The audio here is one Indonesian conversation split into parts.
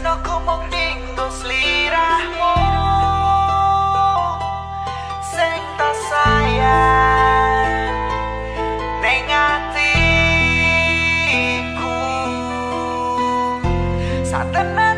Tresnoku mung dinggo sliramu Sing tak sayang Ning atiku. Satenane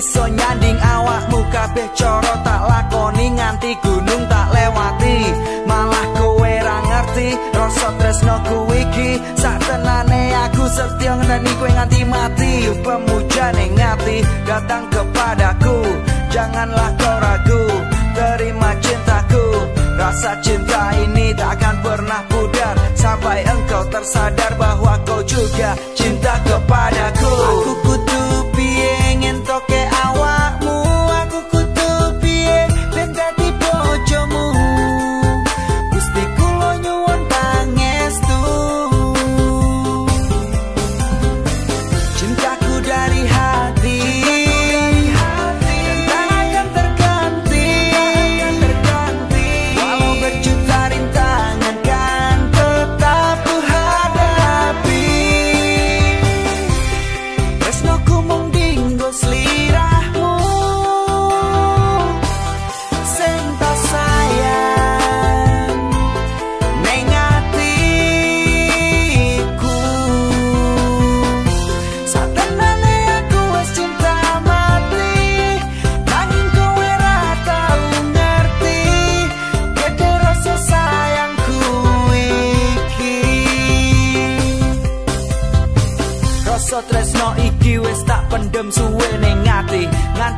iso nyanding awakmu kabeh cara tak lakoni nganti gunung tak lewati. Malah kowe ra ngerti rasa tresnoku iki. Satenane aku setia ngenteni kowe nganti mati. Pemujane ngati datang kepadaku. Janganlah kau ragu terima cintaku. Rasa cinta ini tak akan pernah pudar. Sampai engkau tersadar bahwa kau juga cinta kepadaku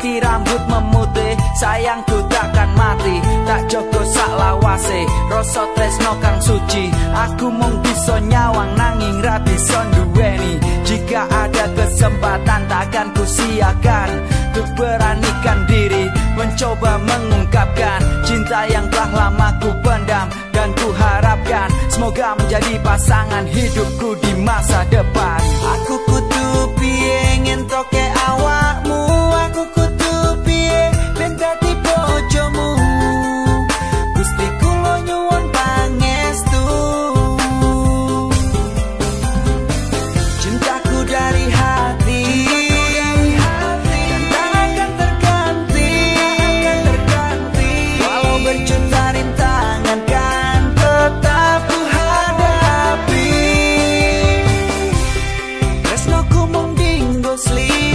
Nganti rambut memutih sayangku takkan mati. Tak jogo sak lawase Rasa tresno kang suci. Aku mung bisa nyawang nanging ra bisa duweni Jika ada kesempatan takkan ku siakan Ku beranikan diri Mencoba mengungkapkan. Cinta yang telah lama ku pendam Dan ku harapkan. Semoga menjadi pasangan hidupku di masa depan. Aku mong dinggo sleep